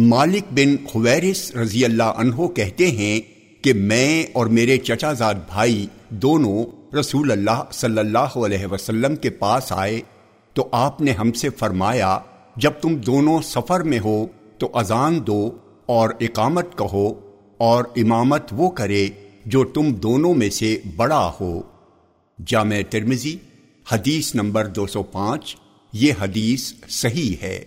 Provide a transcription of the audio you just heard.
مالک بن خویرس رضی اللہ عنہ کہتے ہیں کہ میں اور میرے چچا زاد بھائی دونوں رسول اللہ صلی اللہ علیہ وسلم کے پاس آئے تو آپ نے ہم سے فرمایا، جب تم دونوں سفر میں ہو تو اذان دو اور اقامت کہو اور امامت وہ کرے جو تم دونوں میں سے بڑا ہو۔ جامع ترمزی حدیث نمبر دو سو پانچ، یہ حدیث صحیح ہے۔